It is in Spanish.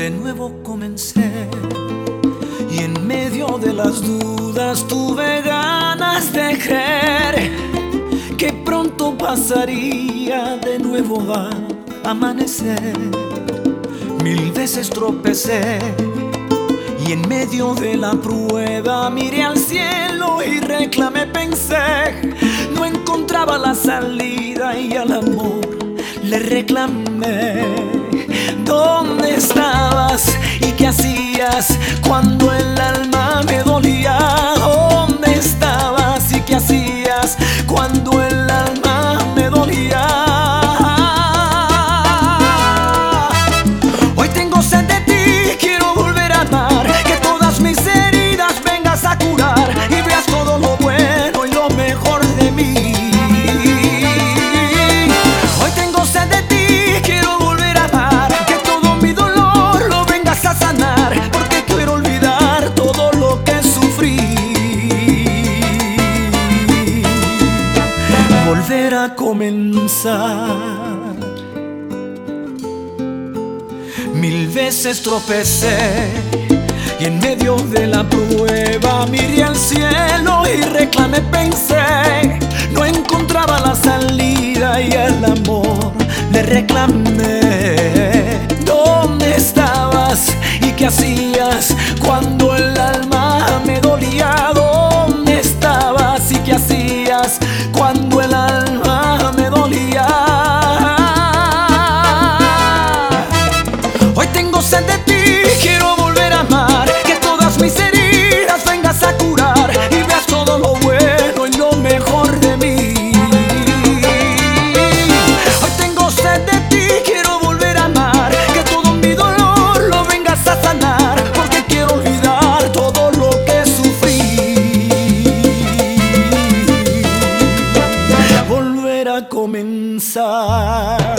de nuevo comencé. Y en medio de las dudas tuve ganas de creer que pronto pasaría de nuevo a amanecer. Mil veces tropecé y en medio de la prueba miré al cielo y reclamé, pensé, no encontraba la salida y al amor le reclamé. ¿Dónde estabas y qué hacías cuando el Volver a comenzar. Mil veces tropecé y en medio de la prueba miré al cielo y reclamé, pensé, no encontraba la salida y el amor le reclamé. Sed de ti, quiero volver a amar, que todas mis heridas vengas a curar y veas todo lo bueno y lo mejor de mí. Hoy tengo sed de ti, quiero volver a amar, que todo mi dolor lo vengas a sanar, porque quiero olvidar todo lo que sufrí. Volver a comenzar.